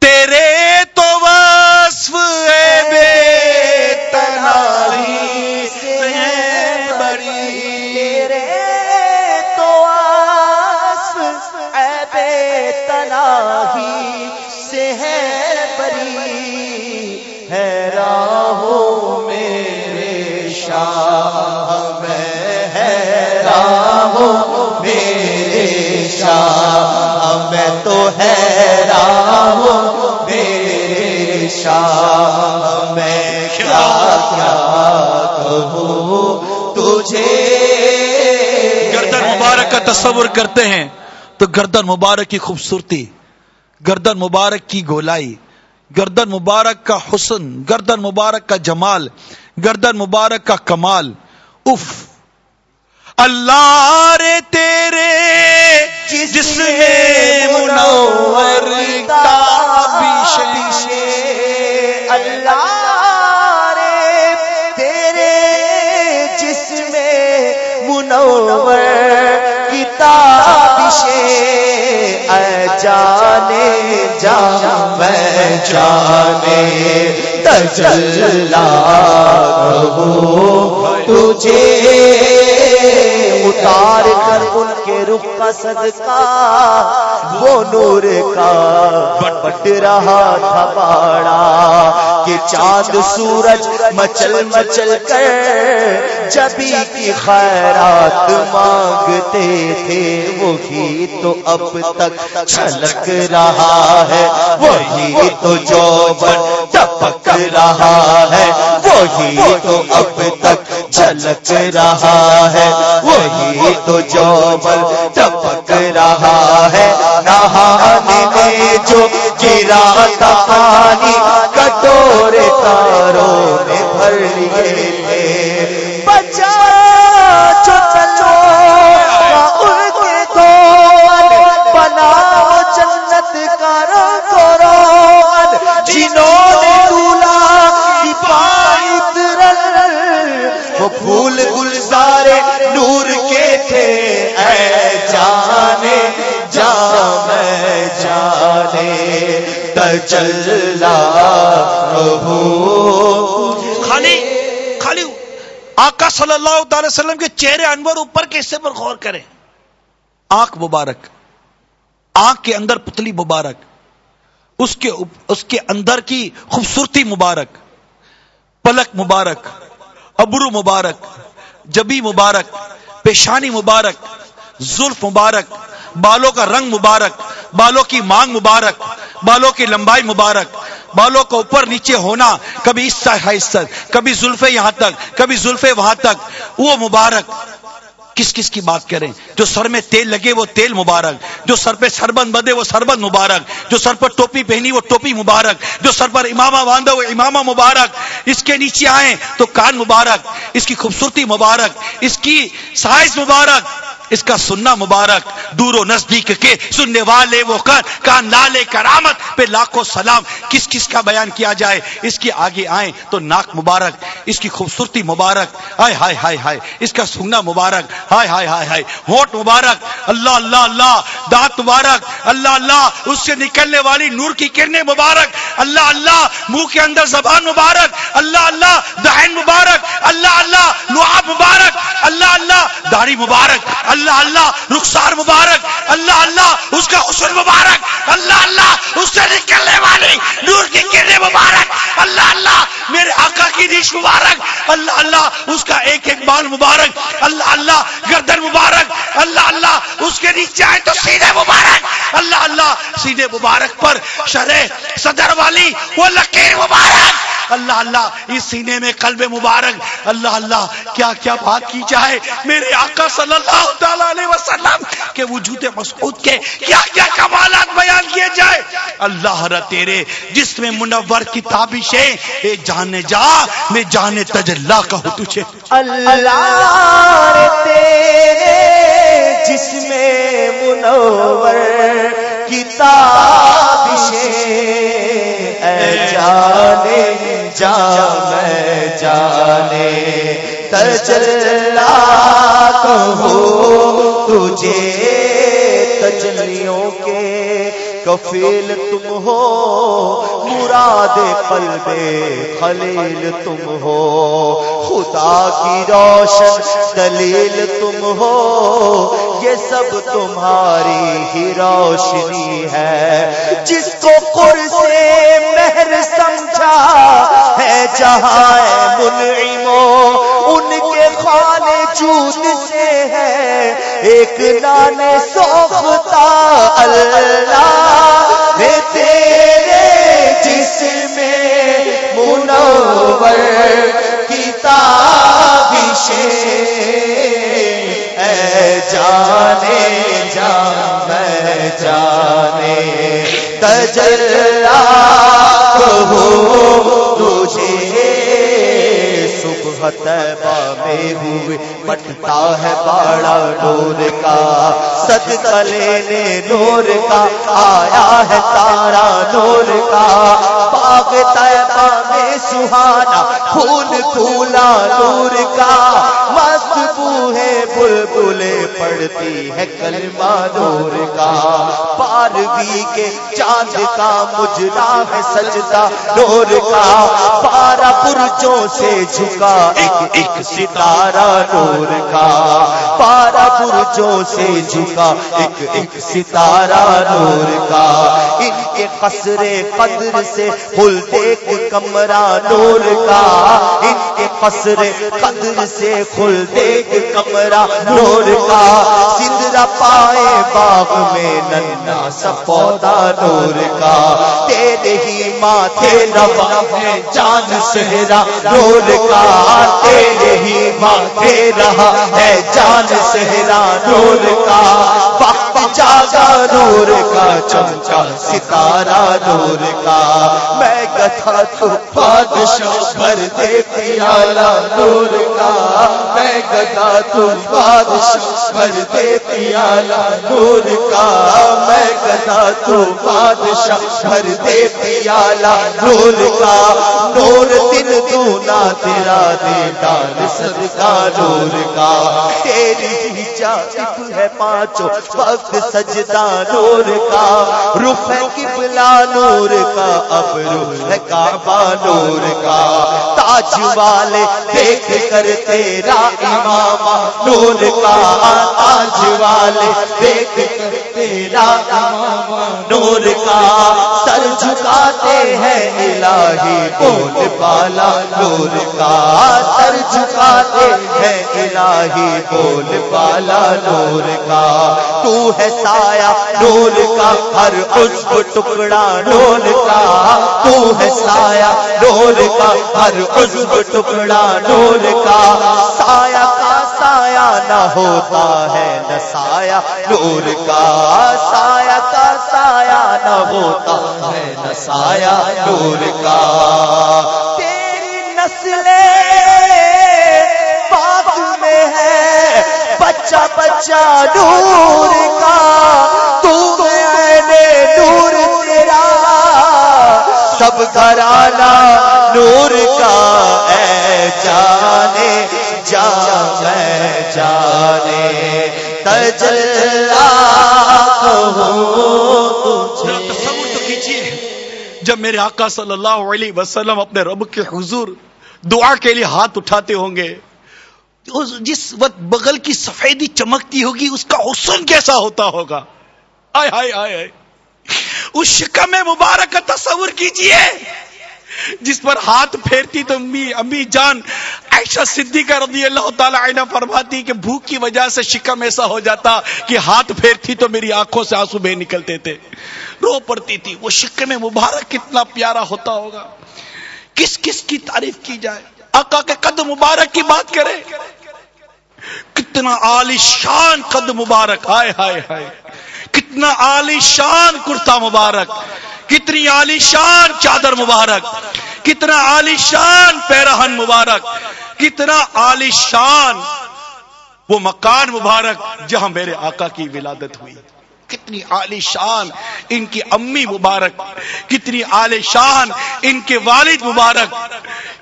تیرے تو وصف ہے بے سے بڑی۔ تیرے تو آس اے بے سے ہے بری ہے میرے شاہ، میں ہے میرے شاہ، میں تو ہے راہو شاہ میں کیا کیا کہوں تجھے؟ گردن مبارک کا تصور کرتے ہیں تو گردن مبارک کی خوبصورتی، گردن مبارک کی گولائی، گردن مبارک کا حسن، گردن مبارک کا جمال، گردن مبارک کا کمال۔ اف اللہ رے تیرے، جس میں منور کتاب اے جانے جا میں جانے تجلا تجھے اتار کر ان کے رخ کا صدقہ، وہ نور کا بٹ رہا تھا باڑا، کہ چاند سورج مچل مچل کر جبھی کی خیرات مانگتے تھے، وہی تو اب تک چھلک رہا ہے، وہی تو جو ٹپک رہا ہے، وہی تو اب تک چھلک رہا ہے، وہی تو جو ٹپک رہا ہے نہانے میں جو گرا تھا پانی کٹورے تاروں نے بھر لیے۔ تجلا خالی خالی، آقا صلی اللہ تعالی وسلم کے چہرے انور اوپر کے حصے پر غور کریں۔ آنکھ مبارک، آنکھ کے اندر پتلی مبارک، اس کے اس کے اندر کی خوبصورتی مبارک، پلک مبارک، ابرو مبارک، جبی مبارک، پیشانی مبارک، زلف مبارک، بالوں کا رنگ مبارک بالوں کی مانگ مبارک، بالوں کی لمبائی مبارک، بالوں کا اوپر نیچے ہونا کبھی اس حصہ کبھی زلفے یہاں تک، کبھی زلفے وہاں تک، وہ مبارک۔ کس کس کی بات کریں؟ جو سر میں تیل لگے وہ تیل مبارک، جو سر پہ سربند بدے وہ سربند مبارک، جو سر پر ٹوپی پہنی وہ ٹوپی مبارک، جو سر پر امامہ باندھا وہ امامہ مبارک۔ اس کے نیچے آئیں تو کان مبارک، اس کی خوبصورتی مبارک، اس کی سائز مبارک۔ اس کا سننا مبارک، دور و نزدیک کے سننے والے وہ کر، کان لالے کرامت پہ لاکھوں سلام، کس کس کا بیان کیا جائے؟ اس کے آگے آئیں تو ناک مبارک، اس کی خوبصورتی مبارک، ہائے ہائے ہائے ہائے، اس کا سننا مبارک، ہائے ہائے ہائے ہائے ہوٹ مبارک، اللہ اللہ اللہ، دانت مبارک، اللہ اللہ، اس سے نکلنے والی نور کی کرنیں مبارک، اللہ اللہ، منہ کے اندر زبان مبارک، اللہ اللہ، دہن مبارک، اللہ اللہ، لعاب مبارک، اللہ اللہ، داڑھی مبارک اللہ اللہ رخسار مبارک. اللہ اللہ، اس کا حسن مبارک. اللہ اللہ، اس سے نکلنے والی نور کی کرنیں مبارک. اللہ اللہ، میرے آقا کی ریش مبارک. اللہ اللہ، اس کا ایک ایک بال مبارک. اللہ اللہ، گردن مبارک. اللہ اللہ، اس کے نیچے آئے تو سیدھے مبارک. اللہ اللہ سیدھے مبارک پر شرح صدر والی وہ لکیر مبارک. اللہ اللہ، اس سینے میں قلب مبارک۔ اللہ اللہ، کیا کیا بات کی جائے؟ میرے آقا صلی اللہ تعالی علیہ وسلم کے وجود مسعود کے کیا کیا کمالات بیان کیے جائے۔ اللہ را تیرے، جس میں منور کی تابش ہے، اے جانے جا، میں جانے تجلا کہوں تجھے۔ اللہ تیرے، جس میں منور کتاب اے جانے جا میں جانے تجلا کہو تجھے تجلیوں کے کفیل تم ہو، مراد قلب خلیل تم ہو، خدا کی روشن دلیل تم ہو یہ سب تمہاری ہی روشنی ہے۔ جس کو قر سے مہر سمجھا ہے، جہاں منعمو ان کے خانے جود سے ہے۔ ایک نان سوختا اللہ نے تیرے جس میں منور کتابش تجلا ہو تجھے صبح میں ہوئے پٹتا ہے باڑا نور کا۔ صدقہ لینے نور کا، آیا ہے تارا نور کا۔ باغ تیبہ میں سہانا، پھول پھولا نور کا۔ مست بوہے بلبلے پڑتی ہے کلمہ نور کا۔ پاروی کے چاند کا مجرا ہے سجدہ نور کا۔ بارہ برجوں سے جھکا ایک ایک ستارہ نور کا بارہ برجوں سے جھکا، ایک ایک ستارہ نور کا۔ ان کے قصر قدر سے کھل دیکھ کمرہ نور کا۔ ان کے قصر قدر سے کھل دیکھ کمرہ نور کا۔ سندرا پائے باغ میں ننا سا پودا نور کا۔ تیرے ہی ماتھے روا ہے جان سہرا نور کا۔ تیرے ہی ماتھے رہا ہے جان سہرا نور کا، وقت جاگا نور کا، چمچا ستارہ نور کا۔ میں گتھا تو بادشاہ بھر دے پیالہ نور کا۔ میں گدا تو بادشاہ بھر دے پیالہ نور کا۔ میں گدا تو بادشاہ بھر دے پیالہ نور کا۔ نور دن دونا تیرا دے دان صدقہ نور کا۔ تیری ہی جانب ہے پانچوں وقت سجدہ نور کا۔ رخ ہے قبلہ نور کا، اب رخ ہے کعبہ نور کا۔ تاج والے دیکھ کر تیرا امام نور کا۔ تاج والے دیکھ کر تیرا نور کا سر جھکاتے ہیں الہی بول بالا نور کا سر جھکاتے ہیں الہی بول بالا نور کا تو ہے سایہ نور کا ہر عزب ٹکڑا نور کا تو ہے سایہ نور کا ہر عزب ٹکڑا نور کا سایہ کا سایہ نہ ہوتا ہے، نہ سایہ، نور کا سایہ کا سایہ نہ ہوتا ہے، نہ سایہ، نور کا۔ تیری نسل پاک میں ہے بچہ بچہ نور کا۔ تو میں نور تیرا، سب گھرانا نور کا۔ اے جانے جا میں جانے تجلا تصور تو کیجیے جب میرے آقا صلی اللہ علیہ وسلم اپنے رب کے حضور دعا کے لیے ہاتھ اٹھاتے ہوں گے جس وقت بغل کی سفیدی چمکتی ہوگی، اس کا حسن کیسا ہوتا ہوگا؟ آئے آئے آئے آئے۔ اس شکم مبارک کا تصور کیجیے، جس پر ہاتھ پھیرتی تو امی امی جان عائشہ صدیقہ رضی اللہ تعالی عنہ فرماتی کہ بھوک کی وجہ سے شکم ایسا ہو جاتا کہ ہاتھ پھیرتی تو میری آنکھوں سے آنسو بہ نکلتے تھے۔ رو پڑتی تھی۔ وہ شکم مبارک کتنا پیارا ہوتا ہوگا۔ کس کس کی تعریف کی جائے؟ آقا کے قد مبارک کی بات کرے۔ کتنا عالی شان قد مبارک۔ ہائے ہائے ہائے۔ کتنا عالی شان کرتا مبارک۔ کتنی عالی شان چادر مبارک۔ کتنا عالی شان پیرہن مبارک۔ کتنا عالی شان۔ وہ مکان مبارک جہاں میرے آقا کی ولادت ہوئی۔ کتنی عالی شان۔ ان کی امی مبارک۔ کتنی عالی شان۔ ان کے والد مبارک۔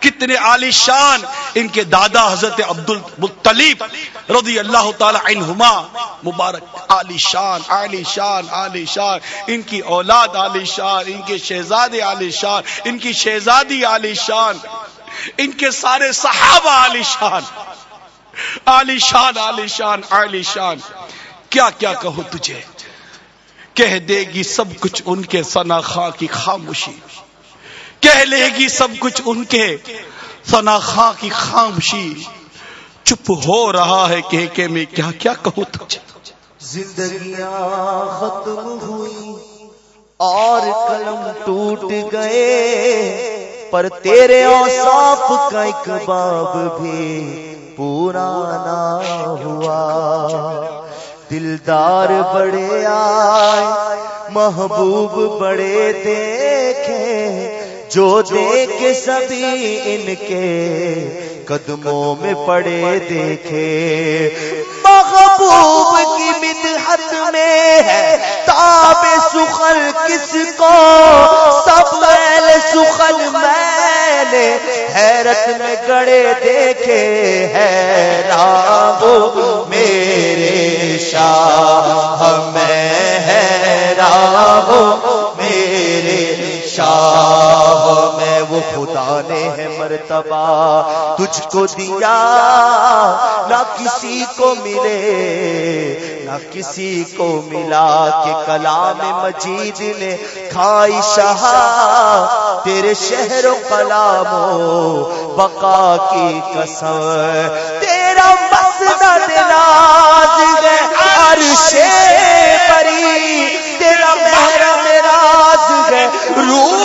کتنے عالی شان۔ ان کے دادا حضرت عبد المطلیب رضی اللہ تعالی عنہما۔ مبارک۔ عالی شان عالی شان عالی شان۔ ان کی اولاد عالی شان۔ ان کے شہزادے عالی شان۔ ان کی شہزادی عالی شان۔ ان کے سارے صحابہ عالی شان عالی شان عالی شان عالی شان۔ کیا کیا کہو تجھے؟ کہہ دے گی سب کچھ ان کے سنا خاں کی خاموشی۔ کہہ لے گی سب کچھ ان کے سنا خاں کی خاموشی۔ چپ ہو رہا ہے کہ کہ میں، کیا کیا کہوں تجھے؟ زندگیاں ختم ہوئی اور قلم ٹوٹ گئے۔ پر تیرے اوصاف کا ایک باب بھی پورا نہ ہوا۔ دلدار بڑے آئے، محبوب بڑے دیکھے، جو دیکھ سبھی ان کے قدموں میں پڑے دیکھے۔ محبوب کی مدحت میں ہے تاب سخل کس کو؟ سب میل سخل میں نے حیرت میں گڑے دیکھے ہے رام میرے شاہ میں۔ نے ہے مرتبہ۔ تجھ کو دیا نہ کسی کو ملے، نہ کسی کو ملا کہ کلام مجید نے کھائی شاہ۔ تیرے شہر و کلام بقا کی قسم۔ تیرا مسجد ناز ہے، عرش بری تیرا محرم راز ہے، روح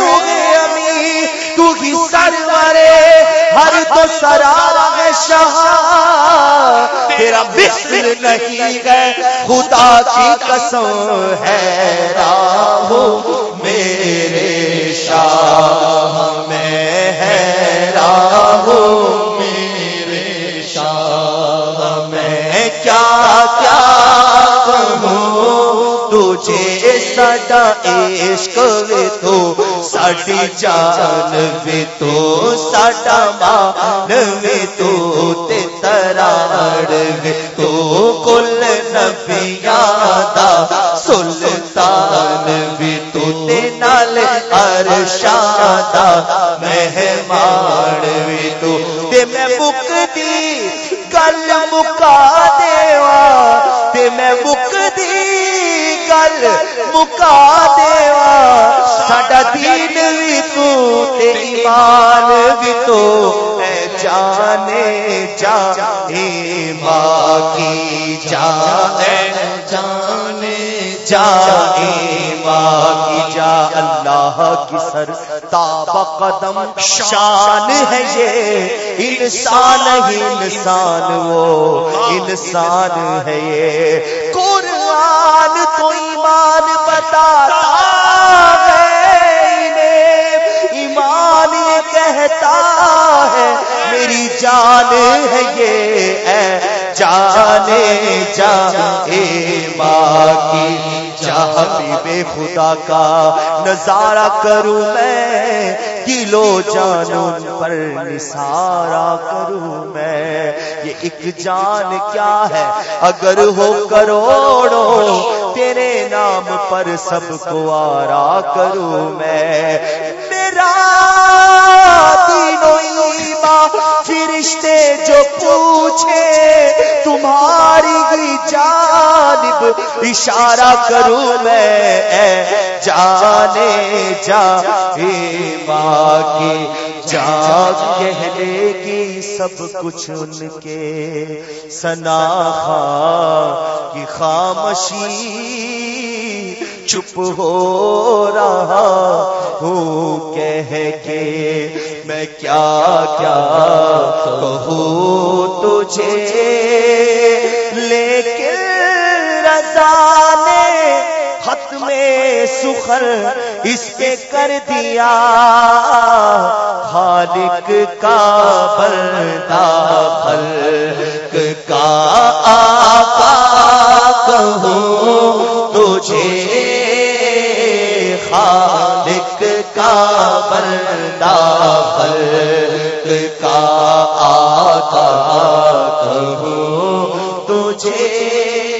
ہی سرورے، ہر تو سرا ہے شاہ۔ تیرا بسر نہیں ہے، خدا کی قسم ہے راہو میرے شاہ میں ہے۔ راہو میرے شاہ میں کیا کیا کہوں؟ تجھے سڈا عشق وے ساڈی جان وے تو ساڈا مان وے تو تے تراڑ وے تو کل نبیاں دا سلطان وے تو تے نال ارشاد دا مہمان وے تو تے میں مک دی گل مکا دیوا تے میں مک دی گل مکا دیوا، ساڈا دین بھی تو تے ایمان بھی تو اے جانے جا ماں کی جانے جانے جا ماں جا اللہ کی سر تاب قدم شان ہے یہ۔ انسان ہی انسان وہ، انسان ہے یہ۔ قرآن میری جان ہے یہ، اے جانے جا اے ماں کی بے خدا کا نظارہ کروں میں دلو جان پر نثارا کروں میں۔ یہ ایک جان کیا ہے؟ اگر ہو کروڑوں، تیرے نام پر سب کو آرا کروں میں۔ میرا تینوں فرشتے جو پوچھے، تمہاری ہی جانب اشارہ کروں میں، اے جانے جا ماں کی جا، کہنے کی سب کچھ ان کے سنا کی خامشی چپ ہو رہا ہوں، کہہ کے میں کیا کیا کہوں تجھے؟ لیکن رضا نے خط میں سخر اس پہ کر دیا۔ خالق کا بندہ خلق کا آقا کہوں تجھے؟ کہوں تجھے